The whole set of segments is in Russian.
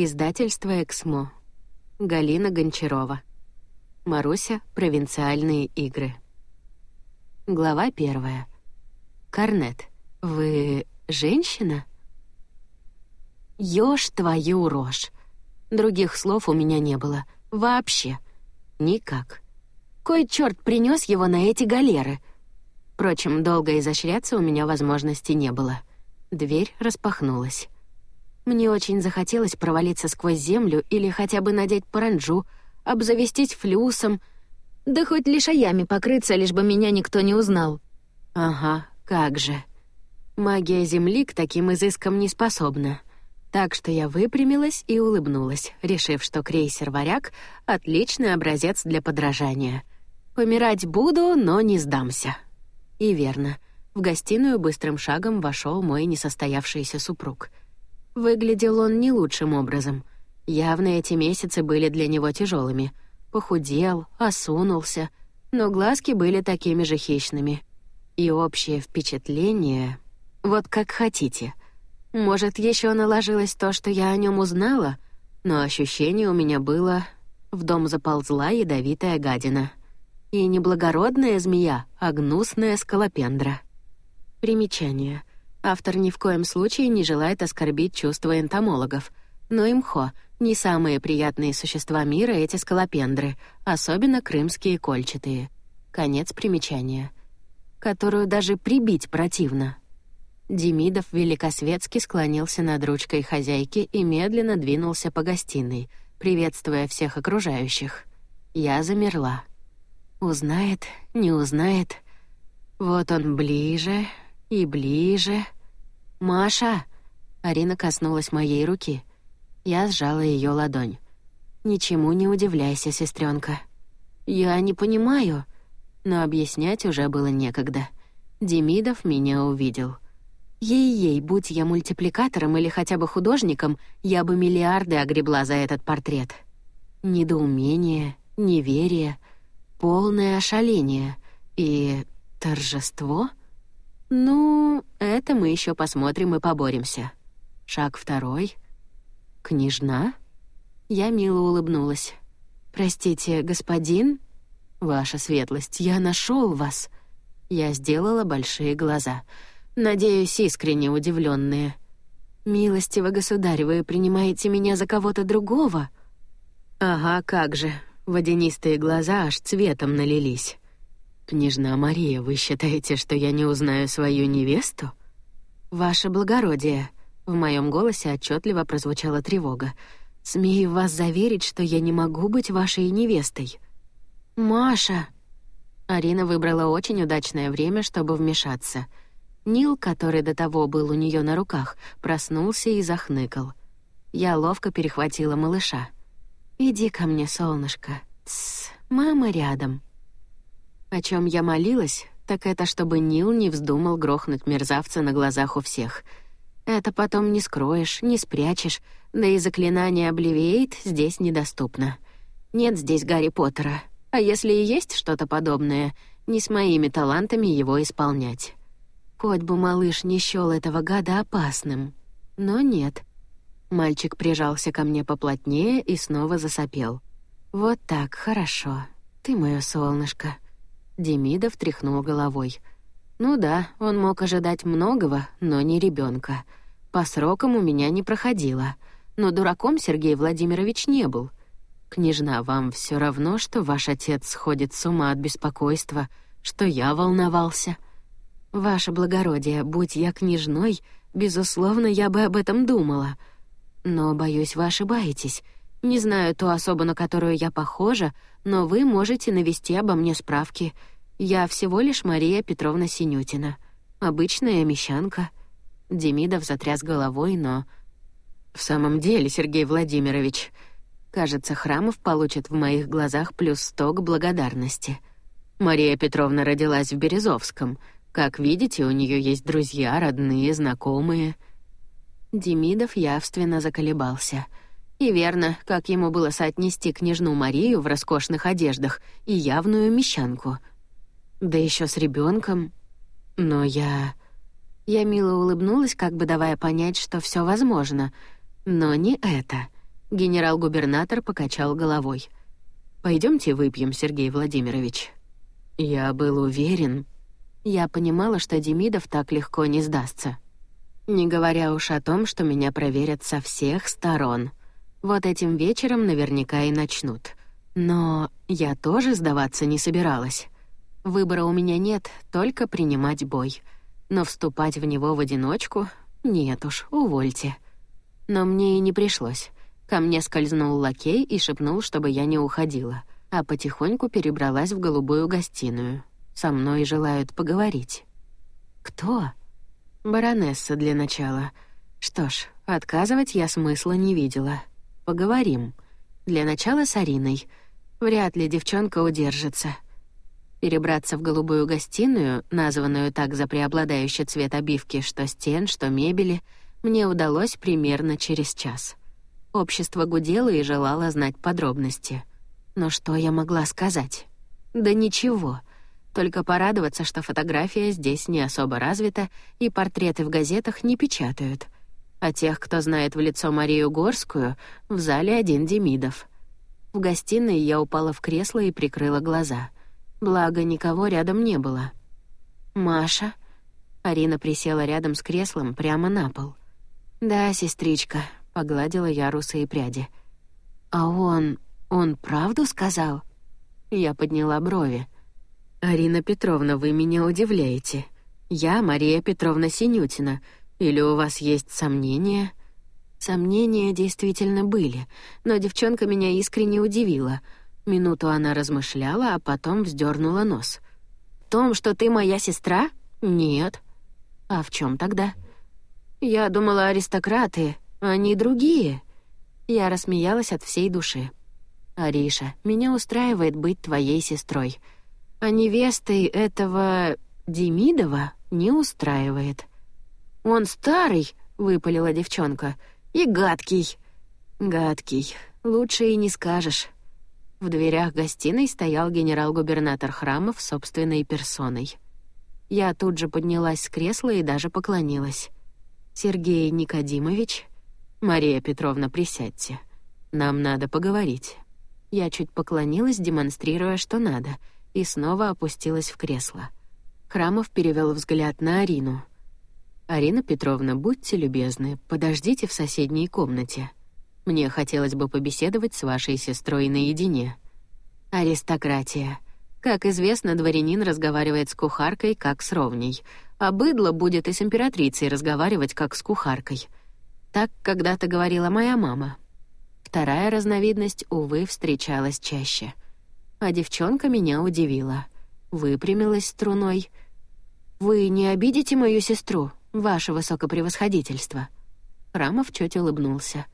Издательство «Эксмо». Галина Гончарова. Маруся. Провинциальные игры. Глава первая. Корнет. Вы женщина? Ёж твою рожь. Других слов у меня не было. Вообще. Никак. Кой черт принес его на эти галеры? Впрочем, долго изощряться у меня возможности не было. Дверь распахнулась. Мне очень захотелось провалиться сквозь землю или хотя бы надеть паранджу, обзавестись флюсом, да хоть лишаями покрыться, лишь бы меня никто не узнал. Ага, как же. Магия Земли к таким изыскам не способна. Так что я выпрямилась и улыбнулась, решив, что крейсер «Варяг» — отличный образец для подражания. Помирать буду, но не сдамся. И верно. В гостиную быстрым шагом вошел мой несостоявшийся супруг — Выглядел он не лучшим образом. Явно эти месяцы были для него тяжелыми. Похудел, осунулся, но глазки были такими же хищными. И общее впечатление... Вот как хотите. Может, еще наложилось то, что я о нем узнала, но ощущение у меня было... В дом заползла ядовитая гадина. И не благородная змея, а гнусная скалопендра. Примечание. Автор ни в коем случае не желает оскорбить чувства энтомологов. Но имхо — не самые приятные существа мира эти скалопендры, особенно крымские кольчатые. Конец примечания. Которую даже прибить противно. Демидов великосветски склонился над ручкой хозяйки и медленно двинулся по гостиной, приветствуя всех окружающих. Я замерла. Узнает, не узнает. Вот он ближе, и ближе. «Маша!» Арина коснулась моей руки. Я сжала ее ладонь. «Ничему не удивляйся, сестренка. «Я не понимаю». Но объяснять уже было некогда. Демидов меня увидел. Ей-ей, будь я мультипликатором или хотя бы художником, я бы миллиарды огребла за этот портрет. Недоумение, неверие, полное ошаление и торжество — «Ну, это мы еще посмотрим и поборемся. Шаг второй. Княжна?» Я мило улыбнулась. «Простите, господин?» «Ваша светлость, я нашел вас!» Я сделала большие глаза. Надеюсь, искренне удивленные. «Милостиво, государь, вы принимаете меня за кого-то другого?» «Ага, как же!» Водянистые глаза аж цветом налились. «Княжна Мария, вы считаете, что я не узнаю свою невесту?» «Ваше благородие», — в моем голосе отчетливо прозвучала тревога. «Смею вас заверить, что я не могу быть вашей невестой». «Маша!» Арина выбрала очень удачное время, чтобы вмешаться. Нил, который до того был у нее на руках, проснулся и захныкал. Я ловко перехватила малыша. «Иди ко мне, солнышко. Тссс, мама рядом». О чем я молилась, так это чтобы Нил не вздумал грохнуть мерзавца на глазах у всех. Это потом не скроешь, не спрячешь, да и заклинание Обливейт здесь недоступно. Нет здесь Гарри Поттера. А если и есть что-то подобное, не с моими талантами его исполнять. Хоть бы малыш не счёл этого гада опасным. Но нет. Мальчик прижался ко мне поплотнее и снова засопел. «Вот так, хорошо. Ты моё солнышко». Демидов тряхнул головой. «Ну да, он мог ожидать многого, но не ребенка. По срокам у меня не проходило. Но дураком Сергей Владимирович не был. Княжна, вам все равно, что ваш отец сходит с ума от беспокойства, что я волновался. Ваше благородие, будь я княжной, безусловно, я бы об этом думала. Но, боюсь, вы ошибаетесь. Не знаю ту особу, на которую я похожа, но вы можете навести обо мне справки. Я всего лишь Мария Петровна Синютина, обычная мещанка». Демидов затряс головой, но... «В самом деле, Сергей Владимирович, кажется, Храмов получит в моих глазах плюс сто благодарности. Мария Петровна родилась в Березовском. Как видите, у нее есть друзья, родные, знакомые». Демидов явственно заколебался — и верно, как ему было соотнести княжну Марию в роскошных одеждах и явную мещанку. Да еще с ребенком. Но я... Я мило улыбнулась, как бы давая понять, что все возможно. Но не это. Генерал-губернатор покачал головой. Пойдемте выпьем, Сергей Владимирович». Я был уверен. Я понимала, что Демидов так легко не сдастся. Не говоря уж о том, что меня проверят со всех сторон. Вот этим вечером наверняка и начнут. Но я тоже сдаваться не собиралась. Выбора у меня нет, только принимать бой. Но вступать в него в одиночку — нет уж, увольте. Но мне и не пришлось. Ко мне скользнул лакей и шепнул, чтобы я не уходила, а потихоньку перебралась в голубую гостиную. Со мной желают поговорить. Кто? Баронесса для начала. Что ж, отказывать я смысла не видела. Поговорим. Для начала с Ариной. Вряд ли девчонка удержится. Перебраться в голубую гостиную, названную так за преобладающий цвет обивки, что стен, что мебели, мне удалось примерно через час. Общество гудело и желало знать подробности. Но что я могла сказать? Да ничего. Только порадоваться, что фотография здесь не особо развита и портреты в газетах не печатают. А тех, кто знает в лицо Марию Горскую, в зале один Демидов. В гостиной я упала в кресло и прикрыла глаза. Благо, никого рядом не было. «Маша?» Арина присела рядом с креслом прямо на пол. «Да, сестричка, Погладила я русые пряди. «А он... он правду сказал?» Я подняла брови. «Арина Петровна, вы меня удивляете. Я Мария Петровна Синютина. Или у вас есть сомнения?» Сомнения действительно были, но девчонка меня искренне удивила. Минуту она размышляла, а потом вздернула нос. «В том, что ты моя сестра? Нет». «А в чем тогда?» «Я думала, аристократы, они другие». Я рассмеялась от всей души. «Ариша, меня устраивает быть твоей сестрой. А невестой этого... Демидова не устраивает». «Он старый», — выпалила девчонка, — «и гадкий». «Гадкий. Лучше и не скажешь». В дверях гостиной стоял генерал-губернатор Храмов собственной персоной. Я тут же поднялась с кресла и даже поклонилась. «Сергей Никодимович?» «Мария Петровна, присядьте. Нам надо поговорить». Я чуть поклонилась, демонстрируя, что надо, и снова опустилась в кресло. Храмов перевел взгляд на Арину. «Арина Петровна, будьте любезны, подождите в соседней комнате. Мне хотелось бы побеседовать с вашей сестрой наедине». «Аристократия. Как известно, дворянин разговаривает с кухаркой, как с ровней, а быдло будет и с императрицей разговаривать, как с кухаркой». Так когда-то говорила моя мама. Вторая разновидность, увы, встречалась чаще. А девчонка меня удивила. Выпрямилась струной. «Вы не обидите мою сестру, ваше высокопревосходительство?» Рамов чуть улыбнулся.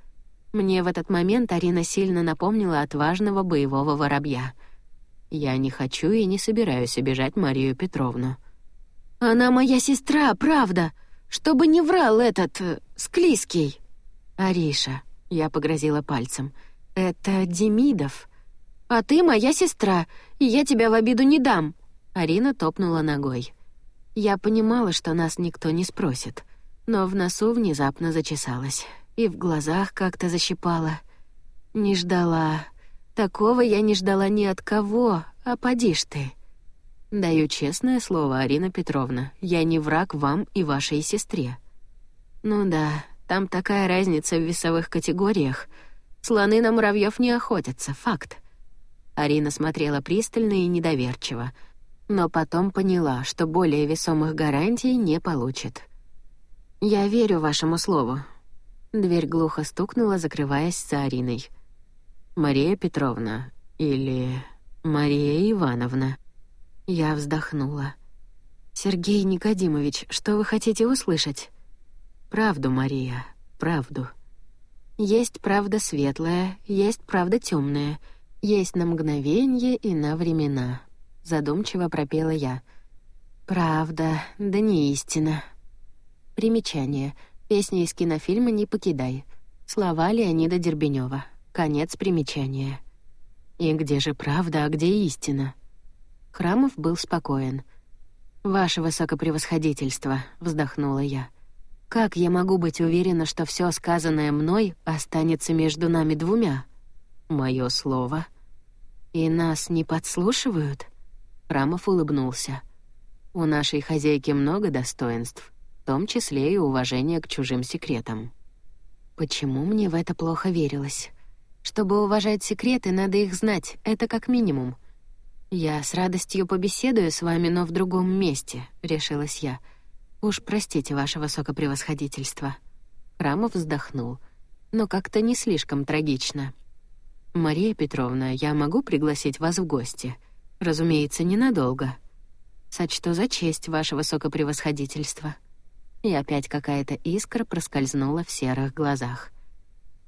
Мне в этот момент Арина сильно напомнила отважного боевого воробья. Я не хочу и не собираюсь обижать Марию Петровну. «Она моя сестра, правда!» Чтобы не врал этот... Э, склизкий. Ариша, я погрозила пальцем. Это Демидов. А ты моя сестра, и я тебя в обиду не дам. Арина топнула ногой. Я понимала, что нас никто не спросит, но в носу внезапно зачесалась, и в глазах как-то защипала. Не ждала. Такого я не ждала ни от кого, а поди ж ты. Даю честное слово, Арина Петровна, я не враг вам и вашей сестре. Ну да, там такая разница в весовых категориях. Слоны на муравьев не охотятся, факт. Арина смотрела пристально и недоверчиво, но потом поняла, что более весомых гарантий не получит. «Я верю вашему слову». Дверь глухо стукнула, закрываясь за Ариной. «Мария Петровна или Мария Ивановна?» Я вздохнула. «Сергей Никодимович, что вы хотите услышать?» «Правду, Мария, правду. Есть правда светлая, есть правда темная, есть на мгновение и на времена», — задумчиво пропела я. «Правда, да не истина». Примечание. Песня из кинофильма «Не покидай». Слова Леонида Дербенева. Конец примечания. «И где же правда, а где истина?» Храмов был спокоен. «Ваше высокопревосходительство», — вздохнула я. Как я могу быть уверена, что все сказанное мной останется между нами двумя? Мое слово. И нас не подслушивают? Рамов улыбнулся. У нашей хозяйки много достоинств, в том числе и уважение к чужим секретам. Почему мне в это плохо верилось? Чтобы уважать секреты, надо их знать, это как минимум. Я с радостью побеседую с вами, но в другом месте, решилась я. Уж простите, ваше высокопревосходительство. Рамов вздохнул, но как-то не слишком трагично. Мария Петровна, я могу пригласить вас в гости? Разумеется, ненадолго. Сочту за честь, ваше высокопревосходительство. И опять какая-то искра проскользнула в серых глазах.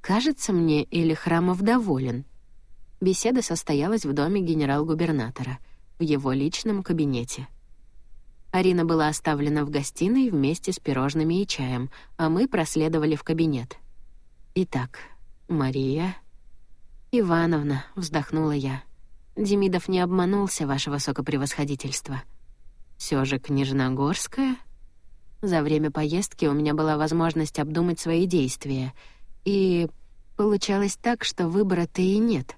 Кажется мне, или Храмов доволен. Беседа состоялась в доме генерал-губернатора, в его личном кабинете. Арина была оставлена в гостиной вместе с пирожными и чаем, а мы проследовали в кабинет. Итак, Мария Ивановна, вздохнула я. Демидов не обманулся, ваше высокопревосходительство. Все же княжна Горская? За время поездки у меня была возможность обдумать свои действия — и получалось так, что выбора-то и нет.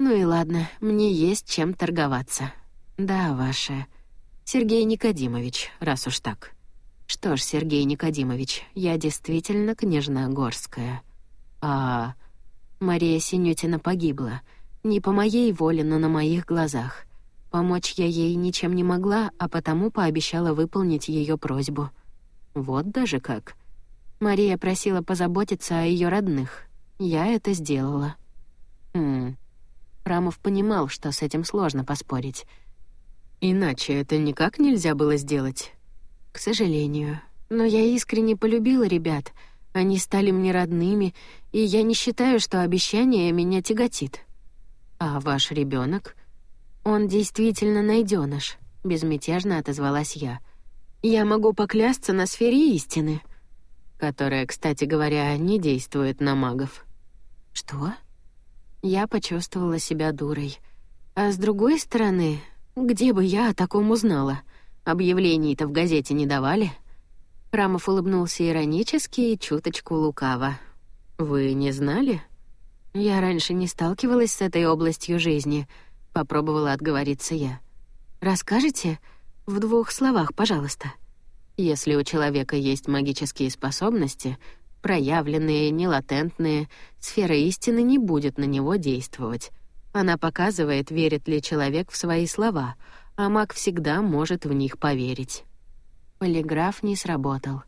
Ну и ладно, мне есть чем торговаться. Да, ваше. Сергей Никодимович, раз уж так. Что ж, Сергей Никодимович, я действительно княжна Горская. А Мария Синютина погибла. Не по моей воле, но на моих глазах. Помочь я ей ничем не могла, а потому пообещала выполнить ее просьбу. Вот даже как. Мария просила позаботиться о ее родных. Я это сделала. Хм. Рамов понимал, что с этим сложно поспорить. Иначе это никак нельзя было сделать. К сожалению. Но я искренне полюбила ребят. Они стали мне родными, и я не считаю, что обещание меня тяготит. А ваш ребенок? Он действительно найденыш, безмятежно отозвалась я. Я могу поклясться на сфере истины которая, кстати говоря, не действует на магов. Что? Я почувствовала себя дурой. А с другой стороны, где бы я о таком узнала? Объявлений-то в газете не давали. Рамов улыбнулся иронически и чуточку лукаво. Вы не знали? Я раньше не сталкивалась с этой областью жизни, попробовала отговориться я. Расскажите в двух словах, пожалуйста. Если у человека есть магические способности, проявленные, нелатентные, сфера истины не будет на него действовать. Она показывает, верит ли человек в свои слова, а маг всегда может в них поверить. Полиграф не сработал.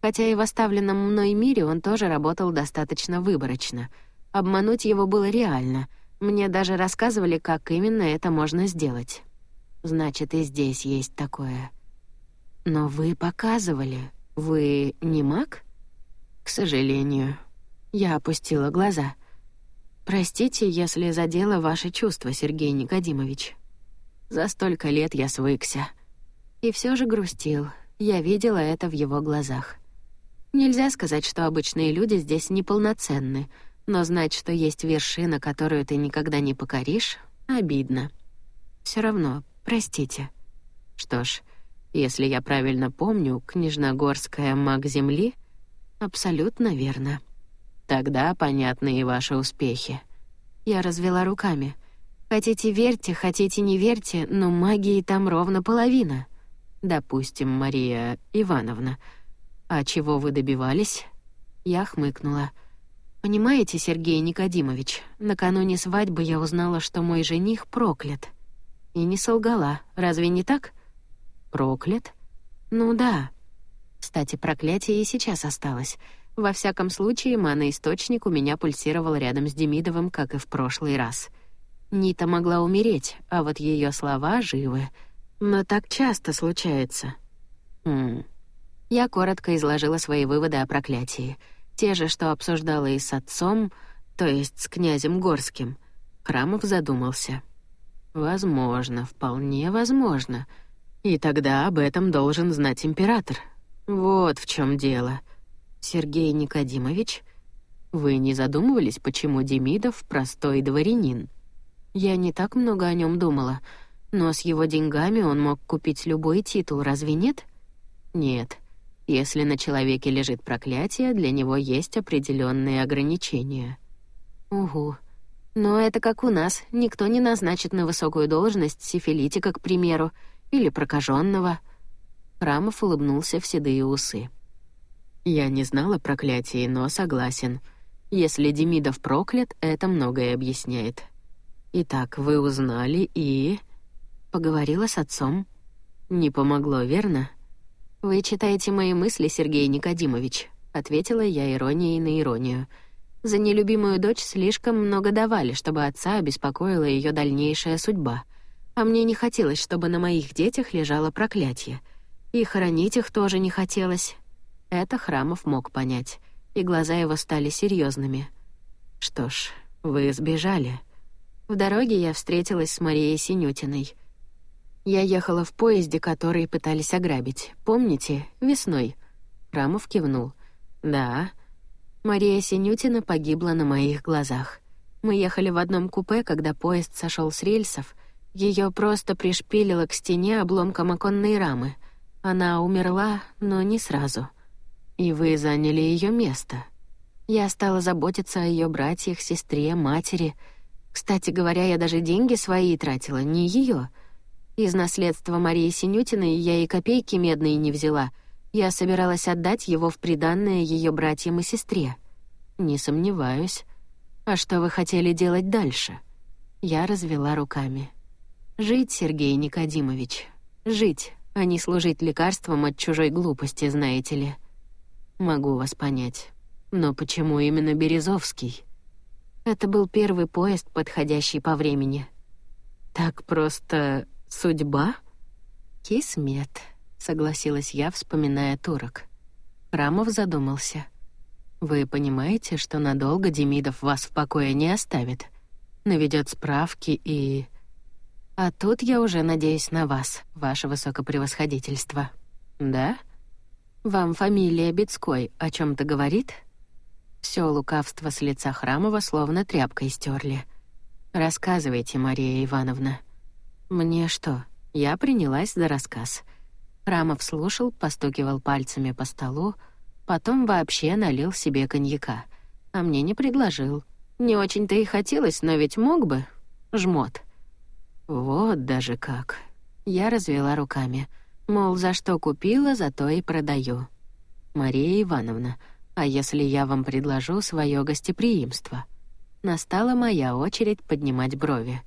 Хотя и в оставленном мной мире он тоже работал достаточно выборочно. Обмануть его было реально. Мне даже рассказывали, как именно это можно сделать. Значит, и здесь есть такое. Но вы показывали. Вы не маг? К сожалению. Я опустила глаза. Простите, если задела ваши чувства, Сергей Никодимович. За столько лет я свыкся. И все же грустил. Я видела это в его глазах. Нельзя сказать, что обычные люди здесь неполноценны, но знать, что есть вершина, которую ты никогда не покоришь, обидно. Все равно, простите. Что ж, если я правильно помню, Книжногорская маг Земли? Абсолютно верно. Тогда понятны и ваши успехи. Я развела руками. Хотите верьте, хотите не верьте, но магии там ровно половина. Допустим, Мария Ивановна. А чего вы добивались? Я хмыкнула. Понимаете, Сергей Никодимович, накануне свадьбы я узнала, что мой жених проклят. И не солгала. Разве не так? Проклят? Ну да. Кстати, проклятие и сейчас осталось. Во всяком случае, маноисточник у меня пульсировал рядом с Демидовым, как и в прошлый раз. Нита могла умереть, а вот ее слова живы. Но так часто случается. Хм. Я коротко изложила свои выводы о проклятии. Те же, что обсуждала и с отцом, то есть с князем Горским. Храмов задумался. Возможно, вполне возможно — и тогда об этом должен знать император. Вот в чем дело. Сергей Никодимович, вы не задумывались, почему Демидов простой дворянин? Я не так много о нем думала, но с его деньгами он мог купить любой титул, разве нет? Нет. Если на человеке лежит проклятие, для него есть определенные ограничения. Угу. Но это как у нас. Никто не назначит на высокую должность сифилитика, к примеру, или прокаженного. Рамов улыбнулся в седые усы. Я не знала проклятий, но согласен. Если Демидов проклят, это многое объясняет. Итак, вы узнали и... Поговорила с отцом. Не помогло, верно? Вы читаете мои мысли, Сергей Никодимович, ответила я иронией на иронию. За нелюбимую дочь слишком много давали, чтобы отца обеспокоила ее дальнейшая судьба. А мне не хотелось, чтобы на моих детях лежало проклятие. И хоронить их тоже не хотелось. Это Храмов мог понять, и глаза его стали серьезными. Что ж, вы сбежали. В дороге я встретилась с Марией Синютиной. Я ехала в поезде, который пытались ограбить. Помните, весной? Храмов кивнул. Да. Мария Синютина погибла на моих глазах. Мы ехали в одном купе, когда поезд сошел с рельсов. Ее просто пришпилило к стене обломком оконной рамы. Она умерла, но не сразу. И вы заняли ее место. Я стала заботиться о ее братьях, сестре, матери. Кстати говоря, я даже деньги свои тратила, не ее. Из наследства Марии Синютиной я и копейки медные не взяла — я собиралась отдать его в приданное ее братьям и сестре. Не сомневаюсь. А что вы хотели делать дальше? Я развела руками. Жить, Сергей Никодимович. Жить, а не служить лекарством от чужой глупости, знаете ли. Могу вас понять. Но почему именно Березовский? Это был первый поезд, подходящий по времени. Так просто судьба? Кисмет согласилась я, вспоминая турок. Рамов задумался. Вы понимаете, что надолго Демидов вас в покое не оставит? Наведет справки и... А тут я уже надеюсь на вас, ваше высокопревосходительство. Да? Вам фамилия Бецкой о чем то говорит? Все лукавство с лица Храмова словно тряпкой стерли. Рассказывайте, Мария Ивановна. Мне что? Я принялась за рассказ — Рамов слушал, постукивал пальцами по столу, потом вообще налил себе коньяка, а мне не предложил. Не очень-то и хотелось, но ведь мог бы. Жмот. Вот даже как. Я развела руками. Мол, за что купила, за то и продаю. Мария Ивановна, а если я вам предложу свое гостеприимство? Настала моя очередь поднимать брови.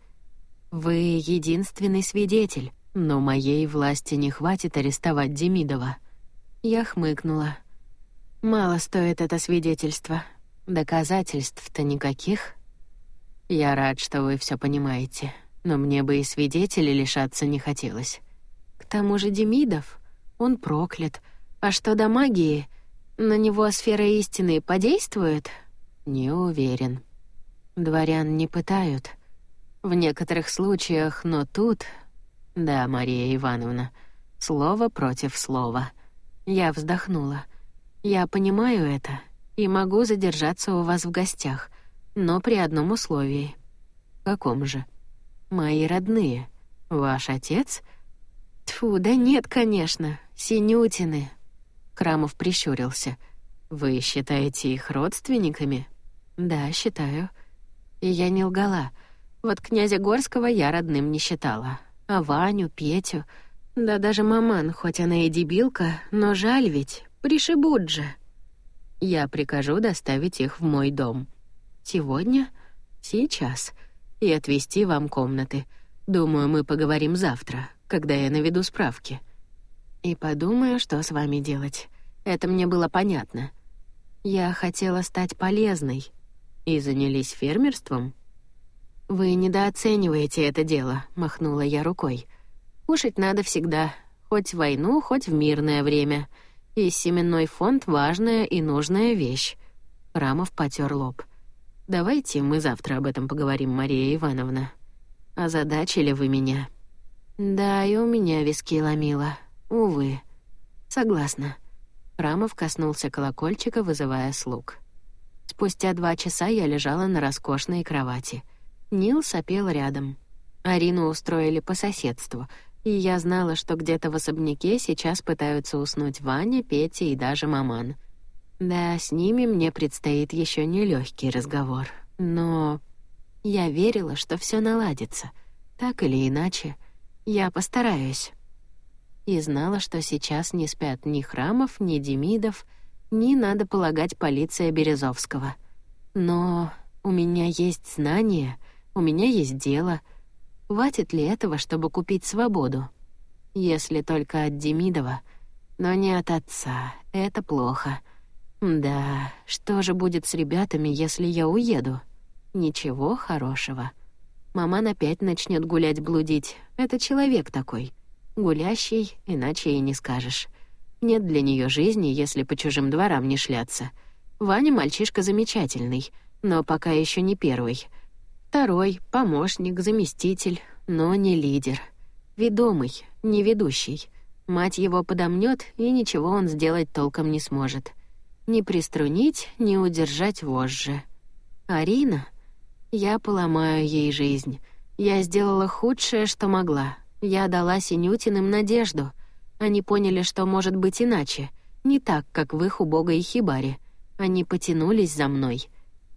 Вы единственный свидетель. Но моей власти не хватит арестовать Демидова. Я хмыкнула. Мало стоит это свидетельство. Доказательств-то никаких. Я рад, что вы все понимаете, но мне бы и свидетелей лишаться не хотелось. К тому же Демидов, он проклят. А что до магии? На него сфера истины подействует? Не уверен. Дворян не пытают. В некоторых случаях, но тут «Да, Мария Ивановна, слово против слова». Я вздохнула. «Я понимаю это и могу задержаться у вас в гостях, но при одном условии». «Каком же?» «Мои родные. Ваш отец?» «Тьфу, да нет, конечно. Синютины». Крамов прищурился. «Вы считаете их родственниками?» «Да, считаю». И я не лгала. Вот князя Горского я родным не считала, а Ваню, Петю, да даже маман, хоть она и дебилка, но жаль ведь, пришибут же. Я прикажу доставить их в мой дом. Сегодня? Сейчас. И отвезти вам комнаты. Думаю, мы поговорим завтра, когда я наведу справки. И подумаю, что с вами делать. Это мне было понятно. Я хотела стать полезной. И занялись фермерством? «Вы недооцениваете это дело», — махнула я рукой. «Кушать надо всегда, хоть в войну, хоть в мирное время. И семенной фонд — важная и нужная вещь». Рамов потер лоб. «Давайте мы завтра об этом поговорим, Мария Ивановна. Озадачили вы меня». «Да, и у меня виски ломило. Увы. Согласна». Рамов коснулся колокольчика, вызывая слуг. Спустя два часа я лежала на роскошной кровати — Нил сопел рядом. Арину устроили по соседству. И я знала, что где-то в особняке сейчас пытаются уснуть Ваня, Петя и даже Маман. Да, с ними мне предстоит еще нелегкий разговор. Но я верила, что все наладится. Так или иначе, я постараюсь. И знала, что сейчас не спят ни Храмов, ни Демидов, ни, надо полагать, полиция Березовского. Но у меня есть знания, у меня есть дело. Хватит ли этого, чтобы купить свободу? Если только от Демидова, но не от отца. Это плохо. Да, что же будет с ребятами, если я уеду? Ничего хорошего. Маман опять начнет гулять-блудить. Это человек такой. Гулящий, иначе и не скажешь. Нет для нее жизни, если по чужим дворам не шляться. Ваня мальчишка замечательный, но пока еще не первый. Второй — помощник, заместитель, но не лидер. Ведомый, не ведущий. Мать его подомнет, и ничего он сделать толком не сможет. Ни приструнить, ни удержать вожжи. Арина — я поломаю ей жизнь. Я сделала худшее, что могла. Я дала Синютиным надежду. Они поняли, что может быть иначе. Не так, как в их убогой хибаре. Они потянулись за мной.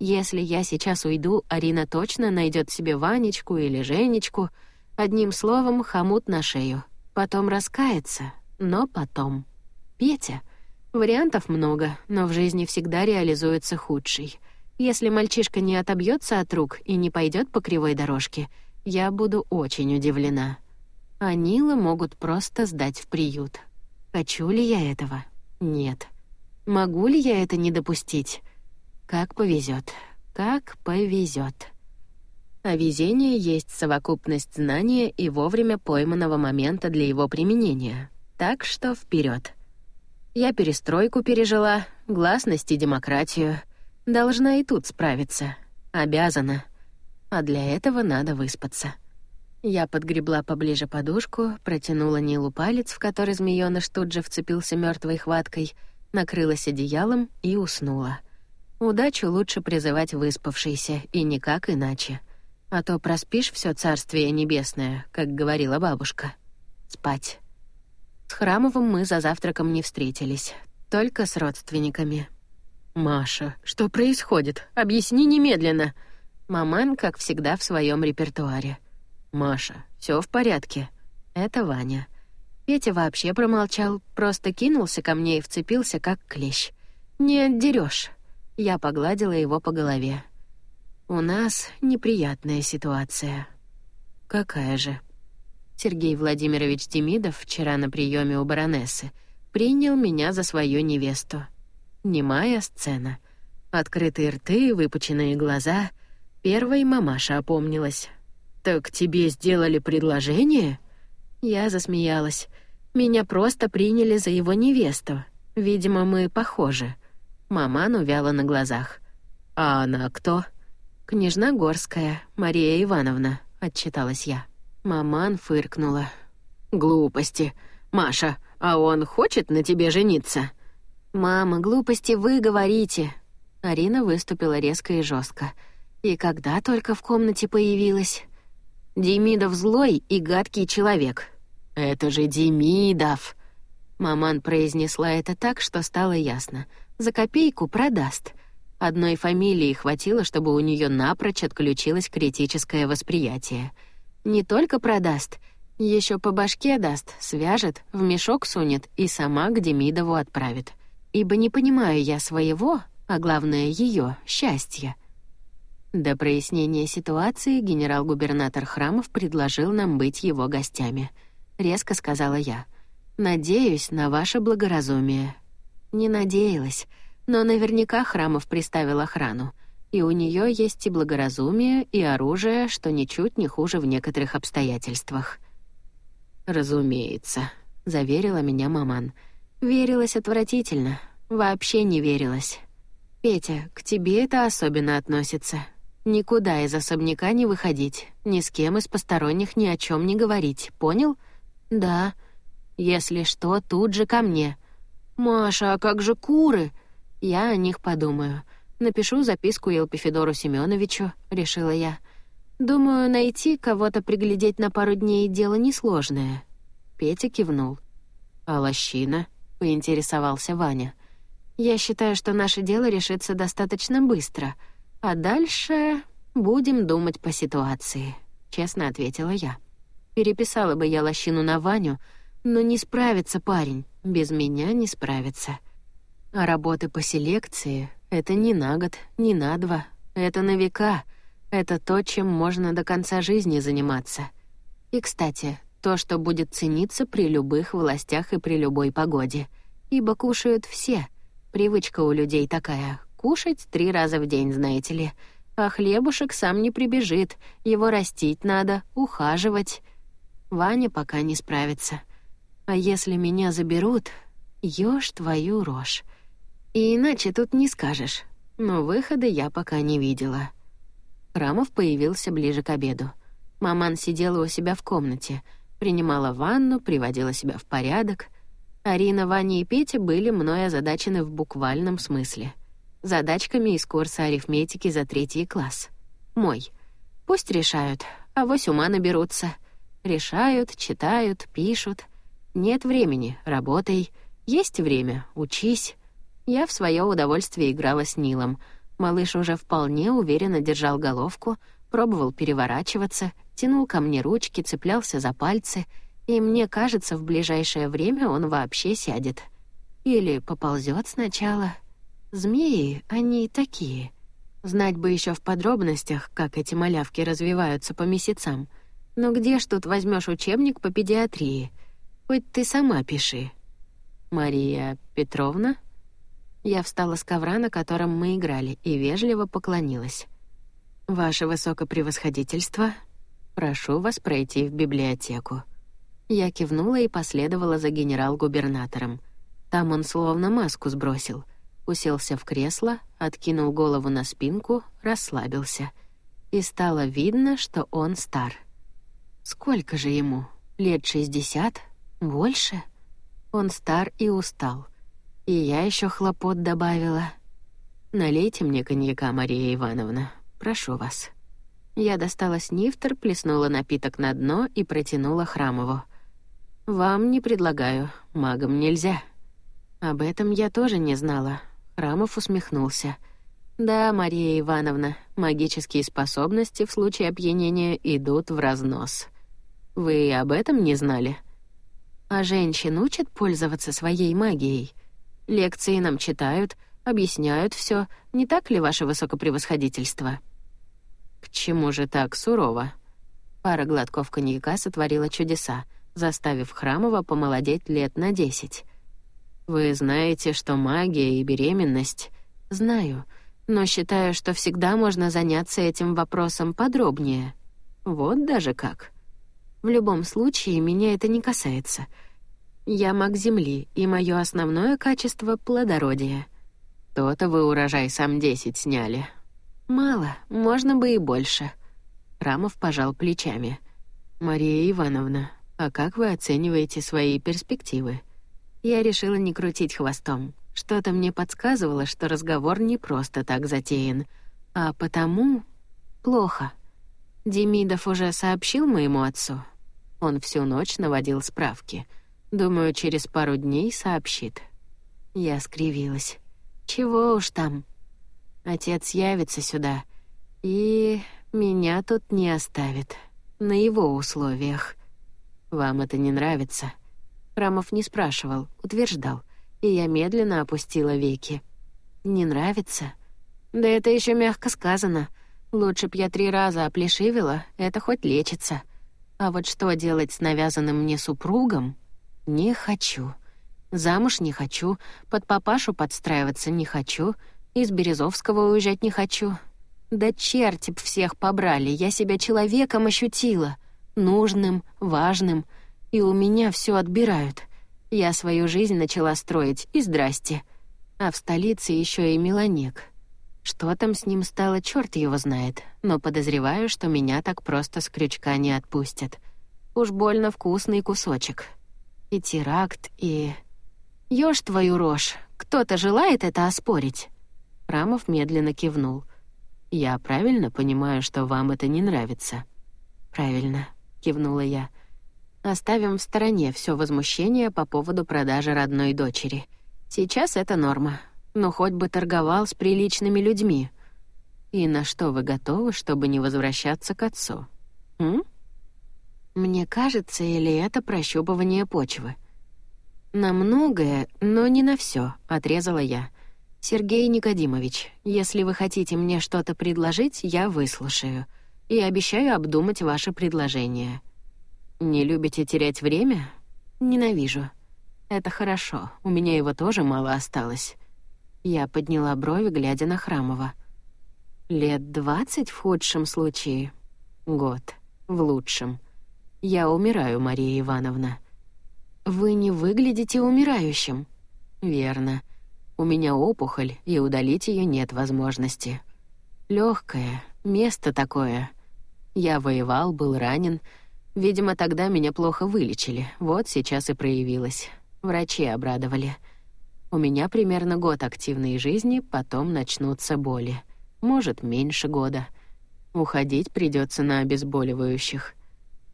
Если я сейчас уйду, Арина точно найдет себе Ванечку или Женечку. Одним словом, хомут на шею. Потом раскается, но потом. Петя. Вариантов много, но в жизни всегда реализуется худший — если мальчишка не отобьется от рук и не пойдет по кривой дорожке, я буду очень удивлена. А Нила могут просто сдать в приют. Хочу ли я этого? Нет. Могу ли я это не допустить? Как повезет, как повезет. А везение есть совокупность знания и вовремя пойманного момента для его применения. Так что вперед. Я перестройку пережила, гласность и демократию — Должна и тут справиться. Обязана. А для этого надо выспаться. Я подгребла поближе подушку, протянула Нилу палец, в который змеёныш тут же вцепился мёртвой хваткой, накрылась одеялом и уснула. Удачу лучше призывать выспавшейся, и никак иначе. А то проспишь всё царствие небесное, как говорила бабушка. Спать. С Храмовым мы за завтраком не встретились, только с родственниками. «Маша, что происходит? Объясни немедленно!» Маман, как всегда, в своем репертуаре. «Маша, все в порядке?» Это Ваня. Петя вообще промолчал, просто кинулся ко мне и вцепился, как клещ. «Не отдерешь. Я погладила его по голове. «У нас неприятная ситуация». «Какая же?» Сергей Владимирович Демидов вчера на приеме у баронессы принял меня за свою невесту. Немая сцена. Открытые рты, выпученные глаза. Первой мамаша опомнилась. «Так тебе сделали предложение?» Я засмеялась. Меня просто приняли за его невесту. Видимо, мы похожи. Маман увяла на глазах. «А она кто?» «Княжна Горская, Мария Ивановна», — отчиталась я. Маман фыркнула. «Глупости. Маша, а он хочет на тебе жениться?» «Мама, глупости вы говорите!» Арина выступила резко и жестко. И когда только в комнате появилась? «Демидов злой и гадкий человек». «Это же Демидов!» Маман произнесла это так, что стало ясно. «За копейку продаст». Одной фамилии хватило, чтобы у нее напрочь отключилось критическое восприятие. Не только продаст, еще по башке даст, свяжет, в мешок сунет и сама к Демидову отправит ибо не понимаю я своего, а главное ее счастья. До прояснения ситуации генерал-губернатор Храмов предложил нам быть его гостями. Резко сказала я. «Надеюсь на ваше благоразумие». Не надеялась, но наверняка Храмов приставил охрану, и у нее есть и благоразумие, и оружие, что ничуть не хуже в некоторых обстоятельствах. «Разумеется», — заверила меня маман. Верилось отвратительно, вообще не верилось. Петя, к тебе это особенно относится. Никуда из особняка не выходить, ни с кем из посторонних ни о чем не говорить, понял? Да. Если что, тут же ко мне. Маша, а как же куры? Я о них подумаю. Напишу записку Елпифедору Семеновичу, решила я. Думаю, найти кого-то приглядеть на пару дней дело несложное. Петя кивнул. «А лощина?» — поинтересовался Ваня. «Я считаю, что наше дело решится достаточно быстро, а дальше будем думать по ситуации», — честно ответила я. Переписала бы я лощину на Ваню, но не справится парень, без меня не справится. А работы по селекции — это не на год, не на два, это на века. Это то, чем можно до конца жизни заниматься. И, кстати, то, что будет цениться при любых властях и при любой погоде. Ибо кушают все. Привычка у людей такая — кушать три раза в день, знаете ли. А хлебушек сам не прибежит, его растить надо, ухаживать. Ваня пока не справится. А если меня заберут, ешь твою рожь. И иначе тут не скажешь. Но выхода я пока не видела. Храмов появился ближе к обеду. Маман сидела у себя в комнате, принимала ванну, приводила себя в порядок. Арина, Ваня и Петя были мной озадачены в буквальном смысле. Задачками из курса арифметики за третий класс. Мой. Пусть решают, а вось ума наберутся. Решают, читают, пишут. Нет времени, работай. Есть время, учись. Я в свое удовольствие играла с Нилом. Малыш уже вполне уверенно держал головку, пробовал переворачиваться, тянул ко мне ручки, цеплялся за пальцы, и мне кажется, в ближайшее время он вообще сядет. Или поползет сначала. Змеи, они такие. Знать бы еще в подробностях, как эти малявки развиваются по месяцам. Но где ж тут возьмешь учебник по педиатрии? Хоть ты сама пиши. Мария Петровна? Я встала с ковра, на котором мы играли, и вежливо поклонилась. «Ваше высокопревосходительство, прошу вас пройти в библиотеку». Я кивнула и последовала за генерал-губернатором. Там он словно маску сбросил. Уселся в кресло, откинул голову на спинку, расслабился. И стало видно, что он стар. Сколько же ему? Лет шестьдесят? Больше? Он стар и устал. И я еще хлопот добавила. Налейте мне коньяка, Мария Ивановна. Прошу вас. Я достала снифтер, плеснула напиток на дно и протянула Храмову. Вам не предлагаю, магам нельзя. Об этом я тоже не знала. Храмов усмехнулся. Да, Мария Ивановна, магические способности в случае опьянения идут в разнос. Вы об этом не знали? А женщин учат пользоваться своей магией? Лекции нам читают, объясняют все, не так ли, ваше высокопревосходительство?» «К чему же так сурово?» Пара глотков коньяка сотворила чудеса, заставив Храмова помолодеть лет на десять. «Вы знаете, что магия и беременность...» «Знаю, но считаю, что всегда можно заняться этим вопросом подробнее. Вот даже как. В любом случае, меня это не касается. Я маг земли, и мое основное качество — плодородие. То-то вы урожай сам десять сняли. Мало, можно бы и больше. Рамов пожал плечами. Мария Ивановна, а как вы оцениваете свои перспективы? Я решила не крутить хвостом. Что-то мне подсказывало, что разговор не просто так затеян, а потому плохо. Демидов уже сообщил моему отцу. Он всю ночь наводил справки — Думаю, через пару дней сообщит. Я скривилась. Чего уж там. Отец явится сюда, и меня тут не оставит. На его условиях. Вам это не нравится? Рамов не спрашивал, утверждал, и я медленно опустила веки. Не нравится? Да это еще мягко сказано. Лучше б я три раза оплешивила, это хоть лечится. А вот что делать с навязанным мне супругом? Не хочу. Замуж не хочу, под папашу подстраиваться не хочу, из Березовского уезжать не хочу. Да черти б всех побрали, я себя человеком ощутила. Нужным, важным. И у меня все отбирают. Я свою жизнь начала строить, и здрасте. А в столице еще и Меланек. Что там с ним стало, черт его знает. Но подозреваю, что меня так просто с крючка не отпустят. Уж больно вкусный кусочек и теракт, и... Ёж твою рожь, кто-то желает это оспорить?» Рамов медленно кивнул. «Я правильно понимаю, что вам это не нравится?» «Правильно», — кивнула я. Оставим в стороне все возмущение по поводу продажи родной дочери. Сейчас это норма. Но хоть бы торговал с приличными людьми. И на что вы готовы, чтобы не возвращаться к отцу? М? Мне кажется, или это прощупывание почвы? На многое, но не на все, отрезала я. Сергей Никодимович, если вы хотите мне что-то предложить, я выслушаю и обещаю обдумать ваше предложение. Не любите терять время? Ненавижу. Это хорошо, у меня его тоже мало осталось. Я подняла брови, глядя на Храмова. Лет двадцать в худшем случае. Год в лучшем. Я умираю, Мария Ивановна. Вы не выглядите умирающим. Верно. У меня опухоль, и удалить ее нет возможности. Легкое, место такое. Я воевал, был ранен, Видимо, тогда меня плохо вылечили. Вот сейчас и проявилось. Врачи обрадовали. У меня примерно год активной жизни, потом начнутся боли. Может, меньше года. Уходить придется на обезболивающих.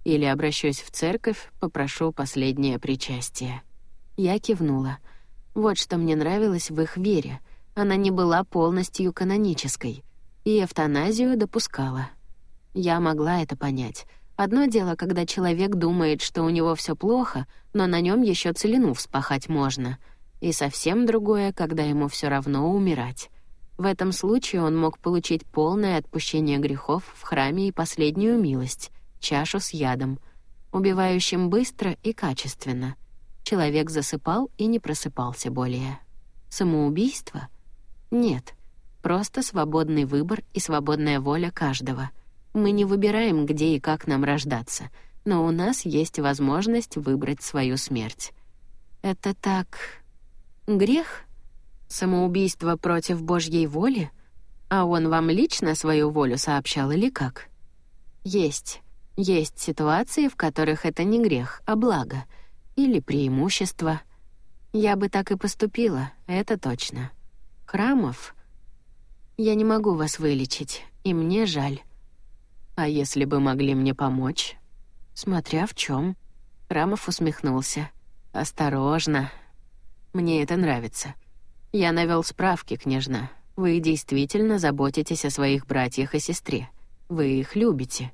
Или обращусь в церковь, попрошу последнее причастие. Я кивнула. Вот что мне нравилось в их вере. Она не была полностью канонической. И эвтаназию допускала. Я могла это понять — Одно дело, когда человек думает, что у него все плохо, но на нем еще целину вспахать можно. И совсем другое, когда ему все равно умирать. В этом случае он мог получить полное отпущение грехов в храме и последнюю милость — чашу с ядом, убивающим быстро и качественно. Человек засыпал и не просыпался более. Самоубийство? Нет. Просто свободный выбор и свободная воля каждого — мы не выбираем, где и как нам рождаться, но у нас есть возможность выбрать свою смерть. Это так... грех? Самоубийство против Божьей воли? А он вам лично свою волю сообщал или как? Есть. Есть ситуации, в которых это не грех, а благо. Или преимущество. Я бы так и поступила, это точно. Храмов... Я не могу вас вылечить, и мне жаль. А если бы могли мне помочь? Смотря в чем. Рамов усмехнулся. Осторожно. Мне это нравится. Я навел справки, княжна. Вы действительно заботитесь о своих братьях и сестре. Вы их любите.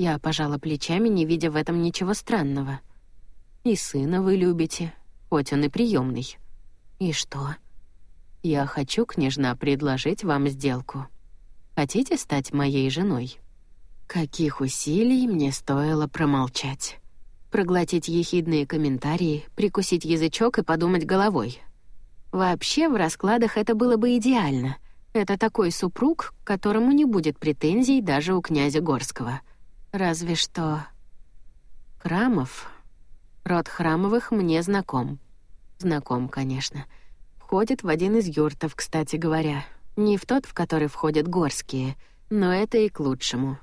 Я пожала плечами, не видя в этом ничего странного. И сына вы любите, хоть он и приемный. И что? Я хочу, княжна, предложить вам сделку. Хотите стать моей женой? Каких усилий мне стоило промолчать. Проглотить ехидные комментарии, прикусить язычок и подумать головой. Вообще, в раскладах это было бы идеально. Это такой супруг, которому не будет претензий даже у князя Горского. Разве что... Храмов. Род Храмовых мне знаком. Знаком, конечно. Входит в один из юртов, кстати говоря. Не в тот, в который входят Горские, но это и к лучшему.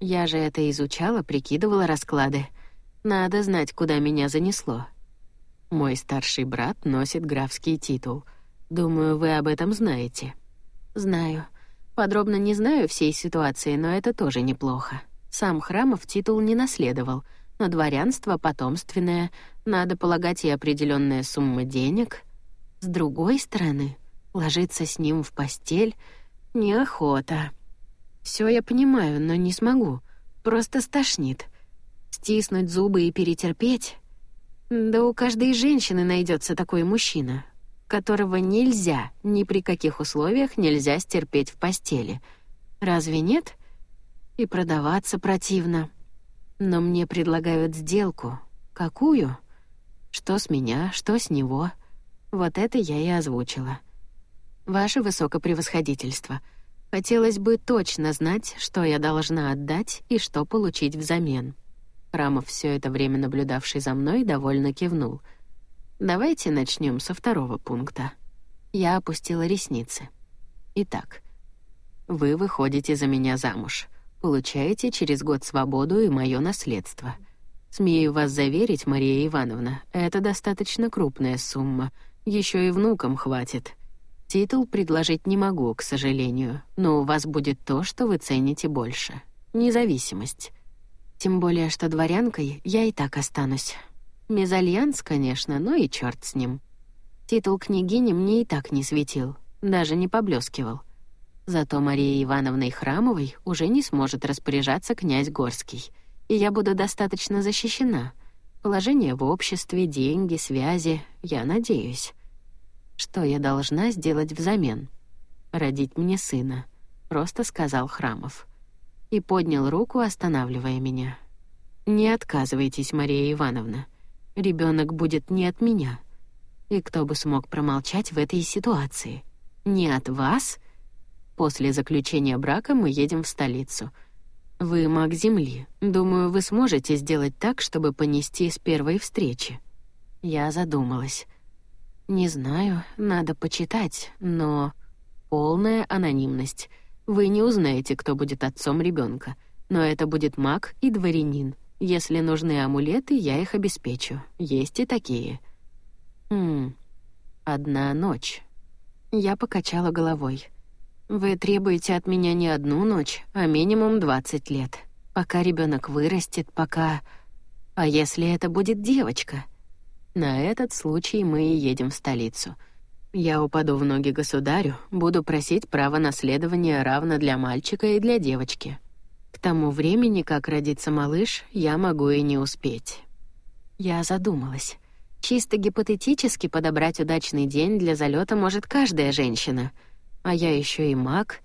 Я же это изучала, прикидывала расклады. Надо знать, куда меня занесло. Мой старший брат носит графский титул. Думаю, вы об этом знаете. Знаю. Подробно не знаю всей ситуации, но это тоже неплохо. Сам Храмов титул не наследовал, но дворянство потомственное, надо полагать и определенная сумма денег. С другой стороны, ложиться с ним в постель — неохота. Все я понимаю, но не смогу. Просто стошнит. Стиснуть зубы и перетерпеть? Да у каждой женщины найдется такой мужчина, которого нельзя, ни при каких условиях нельзя стерпеть в постели. Разве нет? И продаваться противно. Но мне предлагают сделку. Какую? Что с меня, что с него? Вот это я и озвучила. Ваше высокопревосходительство — Хотелось бы точно знать, что я должна отдать и что получить взамен. Рамов, все это время наблюдавший за мной, довольно кивнул. Давайте начнем со второго пункта. Я опустила ресницы. Итак, вы выходите за меня замуж, получаете через год свободу и мое наследство. Смею вас заверить, Мария Ивановна, это достаточно крупная сумма, еще и внукам хватит. Титул предложить не могу, к сожалению, но у вас будет то, что вы цените больше. Независимость. Тем более, что дворянкой я и так останусь. Мезальянс, конечно, но и черт с ним. Титул княгини мне и так не светил, даже не поблескивал. Зато Мария Ивановной Храмовой уже не сможет распоряжаться князь Горский, и я буду достаточно защищена. Положение в обществе, деньги, связи, я надеюсь. Что я должна сделать взамен? Родить мне сына, просто сказал Храмов. И поднял руку, останавливая меня. Не отказывайтесь, Мария Ивановна. Ребенок будет не от меня. И кто бы смог промолчать в этой ситуации? Не от вас? После заключения брака мы едем в столицу. Вы маг Земли. Думаю, вы сможете сделать так, чтобы понести с первой встречи. Я задумалась. Не знаю, надо почитать, но полная анонимность. Вы не узнаете, кто будет отцом ребенка, но это будет маг и дворянин. Если нужны амулеты, я их обеспечу. Есть и такие. Хм. Одна ночь. Я покачала головой. Вы требуете от меня не одну ночь, а минимум 20 лет. Пока ребенок вырастет, пока... А если это будет девочка? На этот случай мы и едем в столицу. Я упаду в ноги государю, буду просить право наследования равно для мальчика и для девочки. К тому времени, как родится малыш, я могу и не успеть. Я задумалась. Чисто гипотетически подобрать удачный день для залета может каждая женщина — а я еще и маг.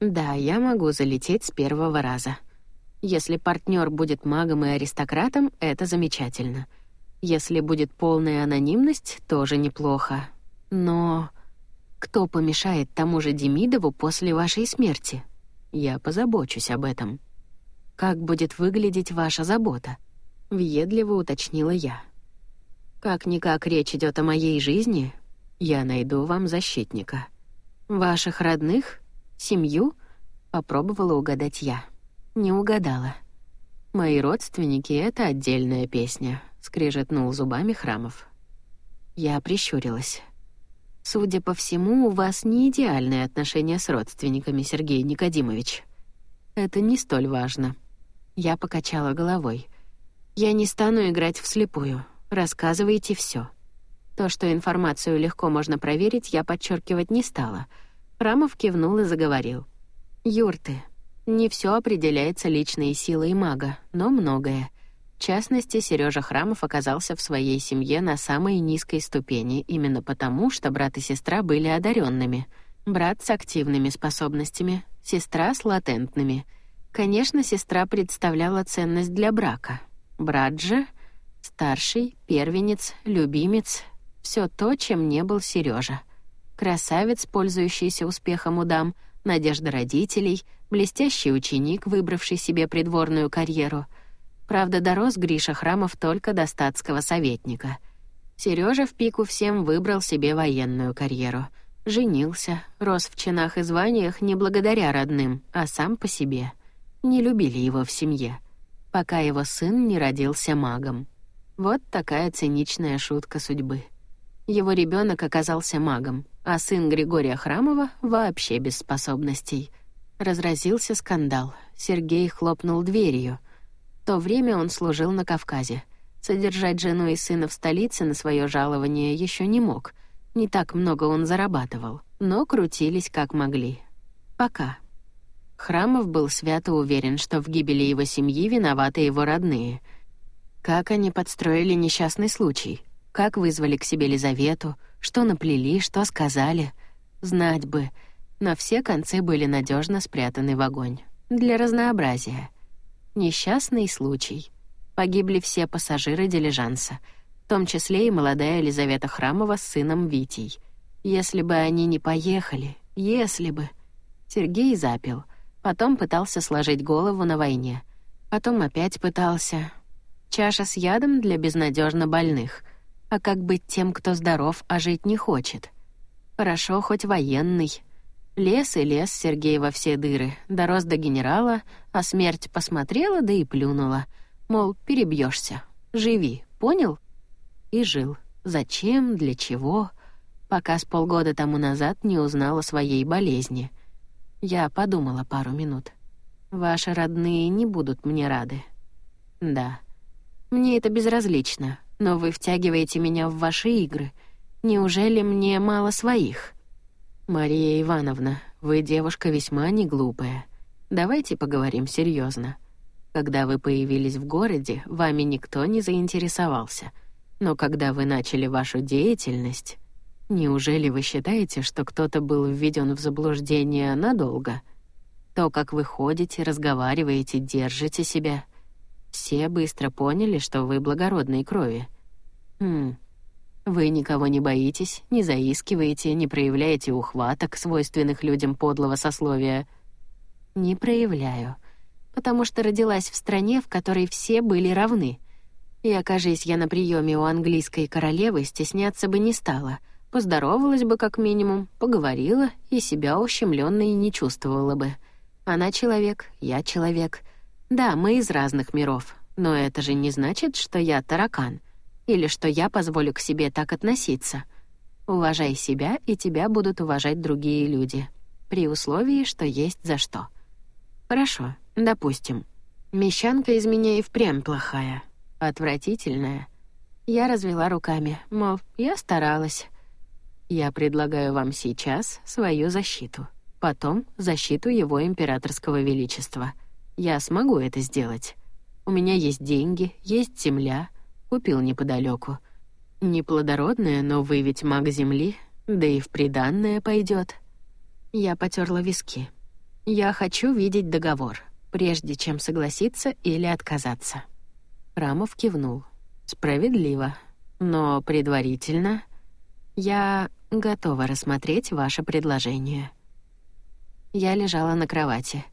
Да, я могу залететь с первого раза. Если партнер будет магом и аристократом, это замечательно. Если будет полная анонимность, тоже неплохо. Но кто помешает тому же Демидову после вашей смерти? Я позабочусь об этом. Как будет выглядеть ваша забота? Въедливо уточнила я. Как-никак речь идет о моей жизни, я найду вам защитника. «Ваших родных? Семью?» — попробовала угадать я. Не угадала. «Мои родственники — это отдельная песня», — скрежетнул зубами Храмов. Я прищурилась. «Судя по всему, у вас не идеальные отношения с родственниками, Сергей Никодимович. Это не столь важно». Я покачала головой. «Я не стану играть вслепую. Рассказывайте все. То, что информацию легко можно проверить, я подчеркивать не стала. Рамов кивнул и заговорил. «Юрты. Не все определяется личной силой мага, но многое. В частности, Сережа Храмов оказался в своей семье на самой низкой ступени, именно потому, что брат и сестра были одаренными. Брат с активными способностями, сестра с латентными. Конечно, сестра представляла ценность для брака. Брат же — старший, первенец, любимец, все то, чем не был Сережа. Красавец, пользующийся успехом у дам, надежда родителей, блестящий ученик, выбравший себе придворную карьеру. Правда, дорос Гриша Храмов только до статского советника. Сережа в пику всем выбрал себе военную карьеру. Женился, рос в чинах и званиях не благодаря родным, а сам по себе. Не любили его в семье, пока его сын не родился магом. Вот такая циничная шутка судьбы. Его ребенок оказался магом, а сын Григория Храмова вообще без способностей. Разразился скандал. Сергей хлопнул дверью. В то время он служил на Кавказе. Содержать жену и сына в столице на свое жалование еще не мог. Не так много он зарабатывал, но крутились как могли. Пока. Храмов был свято уверен, что в гибели его семьи виноваты его родные. Как они подстроили несчастный случай — как вызвали к себе Лизавету, что наплели, что сказали. Знать бы. Но все концы были надежно спрятаны в огонь. Для разнообразия. Несчастный случай. Погибли все пассажиры дилижанса, в том числе и молодая Елизавета Храмова с сыном Витей. Если бы они не поехали, если бы... Сергей запил, потом пытался сложить голову на войне, потом опять пытался... Чаша с ядом для безнадежно больных — а как быть тем, кто здоров, а жить не хочет? Хорошо, хоть военный. Лес и лес Сергей во все дыры, дорос до генерала, а смерть посмотрела, да и плюнула. Мол, перебьешься, живи, понял? И жил. Зачем, для чего? Пока с полгода тому назад не узнала своей болезни. Я подумала пару минут. Ваши родные не будут мне рады. Да. Мне это безразлично, но вы втягиваете меня в ваши игры. Неужели мне мало своих? Мария Ивановна, вы девушка весьма не глупая. Давайте поговорим серьезно. Когда вы появились в городе, вами никто не заинтересовался. Но когда вы начали вашу деятельность, неужели вы считаете, что кто-то был введен в заблуждение надолго? То, как вы ходите, разговариваете, держите себя, все быстро поняли, что вы благородной крови. Хм. Вы никого не боитесь, не заискиваете, не проявляете ухваток, свойственных людям подлого сословия. Не проявляю потому что родилась в стране, в которой все были равны. И окажись я на приеме у английской королевы, стесняться бы не стала. Поздоровалась бы как минимум, поговорила и себя ущемленной не чувствовала бы. Она человек, я человек. Да, мы из разных миров, но это же не значит, что я таракан или что я позволю к себе так относиться. Уважай себя, и тебя будут уважать другие люди, при условии, что есть за что. Хорошо, Допустим, мещанка из меня и впрямь плохая, отвратительная. Я развела руками, мол, я старалась. Я предлагаю вам сейчас свою защиту, потом защиту его императорского величества. Я смогу это сделать. У меня есть деньги, есть земля, купил неподалеку. Неплодородная, но вы ведь маг земли, да и в приданное пойдет. Я потерла виски. Я хочу видеть договор прежде чем согласиться или отказаться. Рамов кивнул. «Справедливо. Но предварительно я готова рассмотреть ваше предложение». Я лежала на кровати.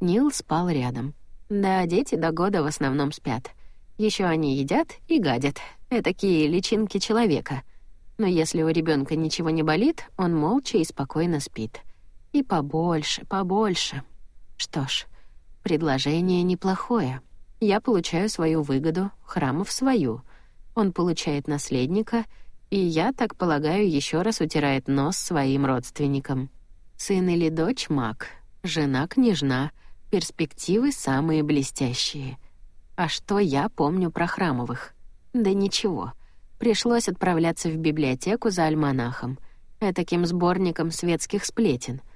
Нил спал рядом. Да, дети до года в основном спят. Еще они едят и гадят. Этакие личинки человека. Но если у ребенка ничего не болит, он молча и спокойно спит. И побольше, побольше. Что ж, Предложение неплохое. Я получаю свою выгоду, Храмов свою. Он получает наследника, и я, так полагаю, еще раз утирает нос своим родственникам. Сын или дочь — маг, жена — княжна, перспективы самые блестящие. А что я помню про Храмовых? Да ничего. Пришлось отправляться в библиотеку за альманахом, этаким сборником светских сплетен —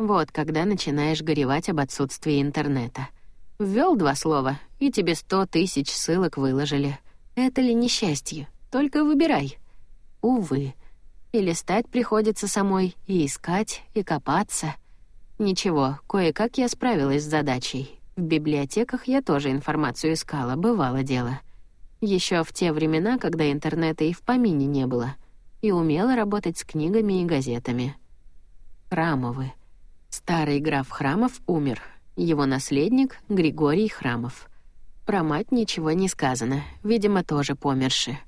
вот когда начинаешь горевать об отсутствии интернета. Ввел два слова, и тебе сто тысяч ссылок выложили. Это ли несчастье? Только выбирай. Увы. И листать приходится самой, и искать, и копаться. Ничего, кое-как я справилась с задачей. В библиотеках я тоже информацию искала, бывало дело. Еще в те времена, когда интернета и в помине не было. И умела работать с книгами и газетами. Рамовы. Старый граф Храмов умер. Его наследник — Григорий Храмов. Про мать ничего не сказано, видимо, тоже померши.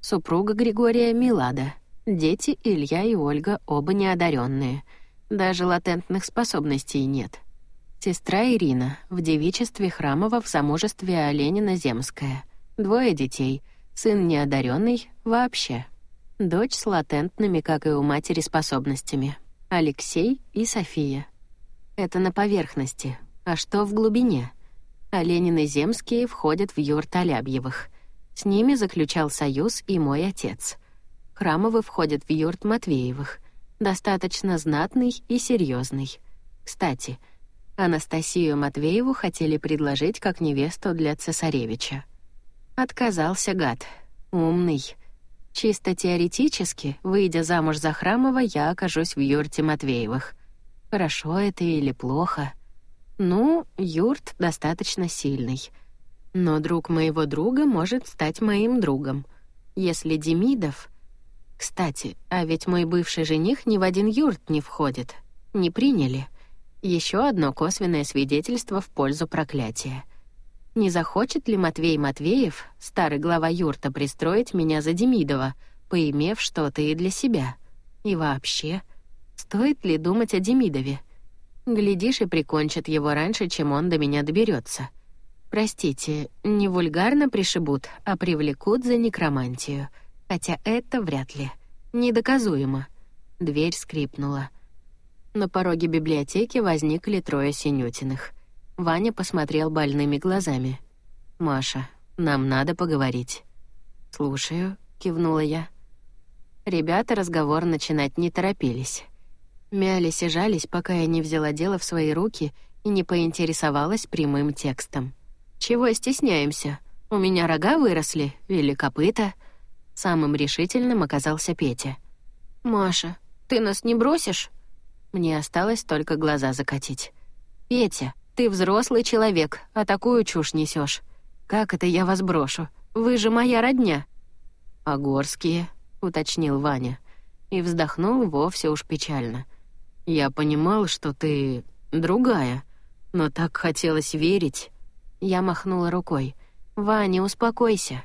Супруга Григория — Милада. Дети Илья и Ольга оба неодаренные. Даже латентных способностей нет. Сестра Ирина в девичестве Храмова в замужестве Оленина Земская. Двое детей. Сын неодаренный вообще. Дочь с латентными, как и у матери, способностями. Алексей и София. Это на поверхности. А что в глубине? Ленин и Земские входят в юрт Алябьевых. С ними заключал союз и мой отец. Храмовы входят в юрт Матвеевых. Достаточно знатный и серьезный. Кстати, Анастасию Матвееву хотели предложить как невесту для цесаревича. Отказался гад. Умный. Чисто теоретически, выйдя замуж за Храмова, я окажусь в юрте Матвеевых. Хорошо это или плохо? Ну, юрт достаточно сильный. Но друг моего друга может стать моим другом. Если Демидов... Кстати, а ведь мой бывший жених ни в один юрт не входит. Не приняли. Еще одно косвенное свидетельство в пользу проклятия — не захочет ли Матвей Матвеев, старый глава юрта, пристроить меня за Демидова, поимев что-то и для себя? И вообще, стоит ли думать о Демидове? Глядишь, и прикончат его раньше, чем он до меня доберется. Простите, не вульгарно пришибут, а привлекут за некромантию. Хотя это вряд ли. Недоказуемо. Дверь скрипнула. На пороге библиотеки возникли трое Синютиных. Ваня посмотрел больными глазами. «Маша, нам надо поговорить». «Слушаю», — кивнула я. Ребята разговор начинать не торопились. Мялись и жались, пока я не взяла дело в свои руки и не поинтересовалась прямым текстом. «Чего стесняемся? У меня рога выросли или копыта?» Самым решительным оказался Петя. «Маша, ты нас не бросишь?» Мне осталось только глаза закатить. «Петя, ты взрослый человек, а такую чушь несешь. Как это я вас брошу? Вы же моя родня». «А горские?» — уточнил Ваня. И вздохнул вовсе уж печально. «Я понимал, что ты другая, но так хотелось верить». Я махнула рукой. «Ваня, успокойся.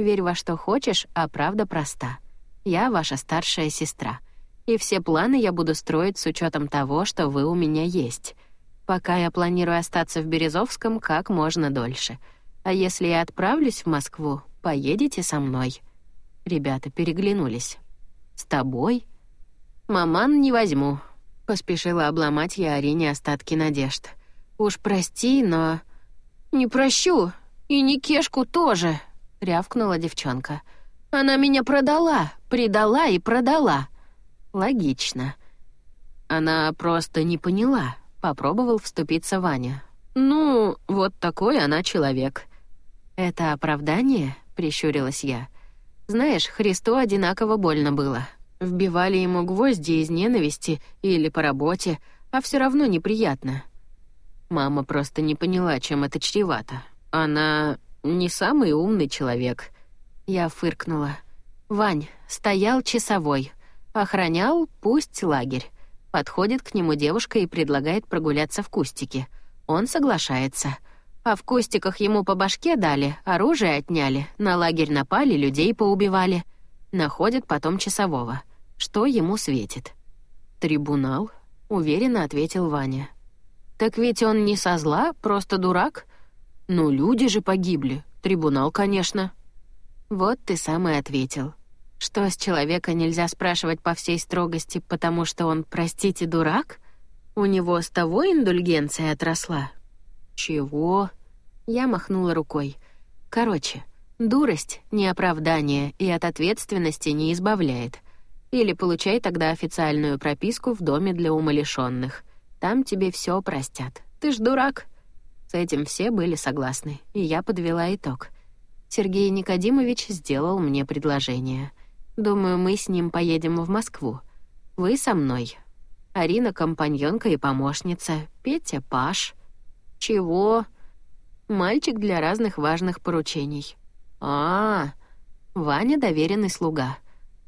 Верь во что хочешь, а правда проста. Я ваша старшая сестра. И все планы я буду строить с учетом того, что вы у меня есть. Пока я планирую остаться в Березовском как можно дольше. А если я отправлюсь в Москву, поедете со мной». Ребята переглянулись. «С тобой?» «Маман не возьму», — поспешила обломать я Арине остатки надежд. «Уж прости, но...» «Не прощу, и не Кешку тоже», — рявкнула девчонка. «Она меня продала, предала и продала». «Логично». Она просто не поняла, Попробовал вступиться Ваня. «Ну, вот такой она человек». «Это оправдание?» — прищурилась я. «Знаешь, Христу одинаково больно было. Вбивали ему гвозди из ненависти или по работе, а все равно неприятно». Мама просто не поняла, чем это чревато. Она не самый умный человек. Я фыркнула. «Вань, стоял часовой. Охранял, пусть лагерь. Подходит к нему девушка и предлагает прогуляться в кустике. Он соглашается. А в кустиках ему по башке дали, оружие отняли, на лагерь напали, людей поубивали. Находят потом часового. Что ему светит? «Трибунал?» — уверенно ответил Ваня. «Так ведь он не со зла, просто дурак?» «Ну, люди же погибли. Трибунал, конечно». «Вот ты сам и ответил. Что с человека нельзя спрашивать по всей строгости, потому что он, простите, дурак? У него с того индульгенция отросла? Чего? Я махнула рукой. Короче, дурость — не оправдание и от ответственности не избавляет. Или получай тогда официальную прописку в доме для умалишенных. Там тебе все простят. Ты ж дурак. С этим все были согласны, и я подвела итог. Сергей Никодимович сделал мне предложение — Думаю, мы с ним поедем в Москву. Вы со мной. Арина — компаньонка и помощница. Петя — Паш. Чего? Мальчик для разных важных поручений. А, -а, -а. Ваня — доверенный слуга.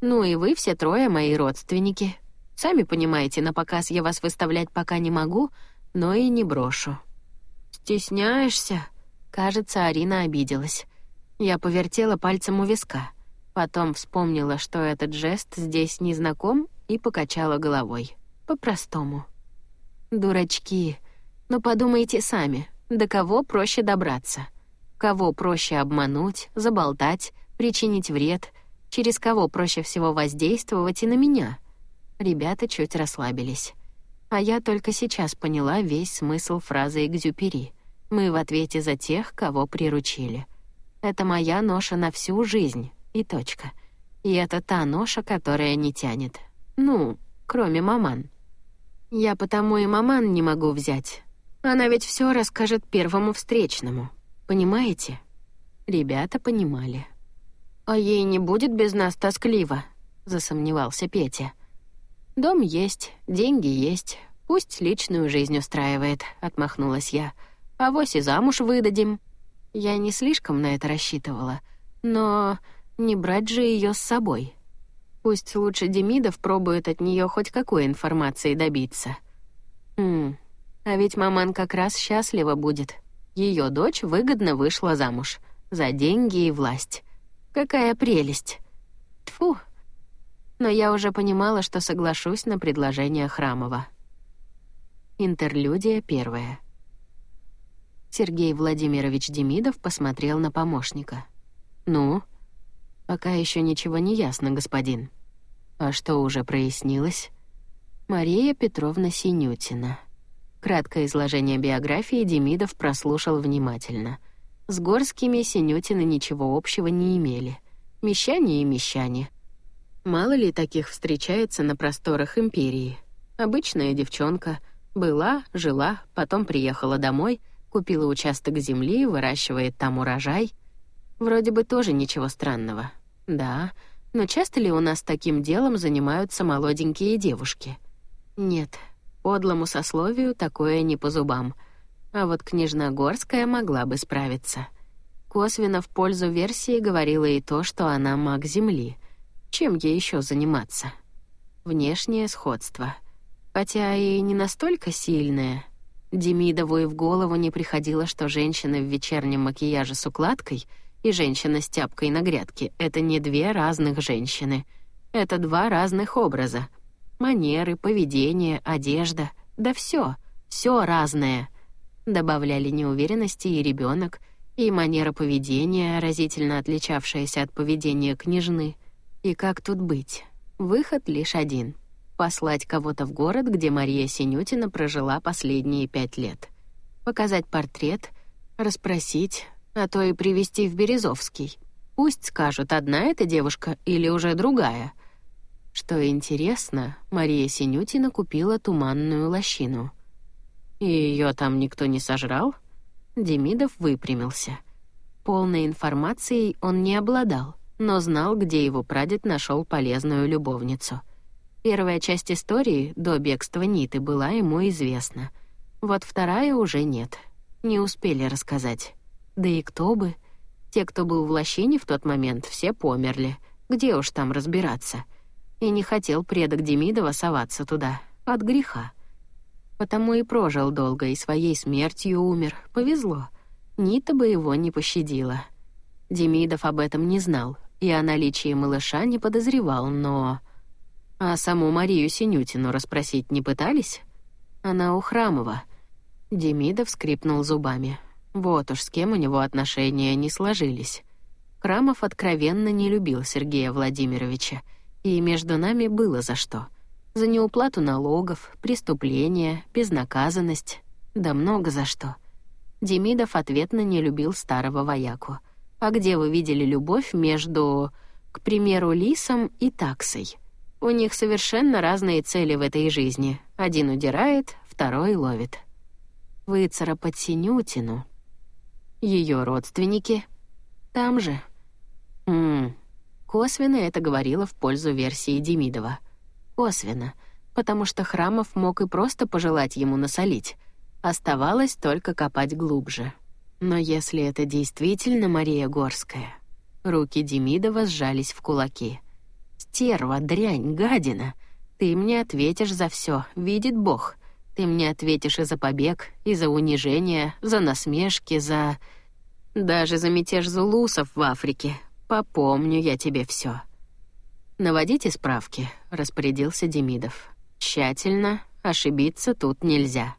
Ну и вы все трое мои родственники. Сами понимаете, на показ я вас выставлять пока не могу, но и не брошу. Стесняешься? Кажется, Арина обиделась. Я повертела пальцем у виска — Потом вспомнила, что этот жест здесь не знаком, и покачала головой. По-простому. «Дурачки. Но подумайте сами, до кого проще добраться? Кого проще обмануть, заболтать, причинить вред? Через кого проще всего воздействовать и на меня?» Ребята чуть расслабились. А я только сейчас поняла весь смысл фразы «экзюпери». Мы в ответе за тех, кого приручили. Это моя ноша на всю жизнь, и точка. И это та ноша, которая не тянет. Ну, кроме маман. Я потому и маман не могу взять. Она ведь все расскажет первому встречному. Понимаете? Ребята понимали. «А ей не будет без нас тоскливо», — засомневался Петя. «Дом есть, деньги есть, пусть личную жизнь устраивает», — отмахнулась я. «А вось и замуж выдадим». Я не слишком на это рассчитывала, но не брать же ее с собой. Пусть лучше Демидов пробует от нее хоть какой информации добиться. Хм, а ведь маман как раз счастлива будет. Ее дочь выгодно вышла замуж. За деньги и власть. Какая прелесть. Тфу. Но я уже понимала, что соглашусь на предложение Храмова. Интерлюдия первая. Сергей Владимирович Демидов посмотрел на помощника. «Ну?» Пока еще ничего не ясно, господин. А что уже прояснилось? Мария Петровна Синютина. Краткое изложение биографии Демидов прослушал внимательно. С горскими синютины ничего общего не имели. Мещане и мещане. Мало ли таких встречается на просторах империи. Обычная девчонка. Была, жила, потом приехала домой, купила участок земли, выращивает там урожай. Вроде бы тоже ничего странного. Да, но часто ли у нас таким делом занимаются молоденькие девушки? Нет, подлому сословию такое не по зубам. А вот княжна Горская могла бы справиться. Косвенно в пользу версии говорила и то, что она маг Земли. Чем ей еще заниматься? Внешнее сходство. Хотя и не настолько сильное. Демидову и в голову не приходило, что женщина в вечернем макияже с укладкой — и женщина с тяпкой на грядке — это не две разных женщины. Это два разных образа. Манеры, поведение, одежда — да все, все разное. Добавляли неуверенности и ребенок, и манера поведения, разительно отличавшаяся от поведения княжны. И как тут быть? Выход лишь один — послать кого-то в город, где Мария Синютина прожила последние пять лет. Показать портрет, расспросить, а то и привести в Березовский. Пусть скажут, одна эта девушка или уже другая. Что интересно, Мария Синютина купила туманную лощину. И ее там никто не сожрал? Демидов выпрямился. Полной информацией он не обладал, но знал, где его прадед нашел полезную любовницу. Первая часть истории, до бегства Ниты, была ему известна. Вот вторая уже нет. Не успели рассказать. Да и кто бы? Те, кто был в лощине в тот момент, все померли. Где уж там разбираться? И не хотел предок Демидова соваться туда. От греха. Потому и прожил долго, и своей смертью умер. Повезло. Нита бы его не пощадила. Демидов об этом не знал, и о наличии малыша не подозревал, но... А саму Марию Синютину расспросить не пытались? Она у Храмова. Демидов скрипнул зубами. Вот уж с кем у него отношения не сложились. Крамов откровенно не любил Сергея Владимировича, и между нами было за что. За неуплату налогов, преступления, безнаказанность, да много за что. Демидов ответно не любил старого вояку. А где вы видели любовь между, к примеру, лисом и таксой? У них совершенно разные цели в этой жизни. Один удирает, второй ловит. Выцарапать синютину ее родственники там же. Мм. Косвенно это говорило в пользу версии Демидова. Косвенно, потому что Храмов мог и просто пожелать ему насолить. Оставалось только копать глубже. Но если это действительно Мария Горская... Руки Демидова сжались в кулаки. «Стерва, дрянь, гадина! Ты мне ответишь за все, видит Бог!» Ты мне ответишь и за побег, и за унижение, за насмешки, за... Даже за мятеж зулусов в Африке. Попомню я тебе все. «Наводите справки», — распорядился Демидов. «Тщательно, ошибиться тут нельзя».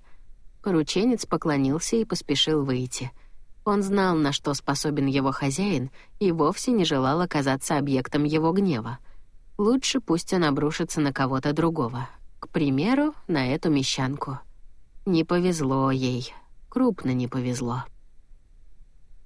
Порученец поклонился и поспешил выйти. Он знал, на что способен его хозяин, и вовсе не желал оказаться объектом его гнева. Лучше пусть он обрушится на кого-то другого, к примеру, на эту мещанку. Не повезло ей, крупно не повезло.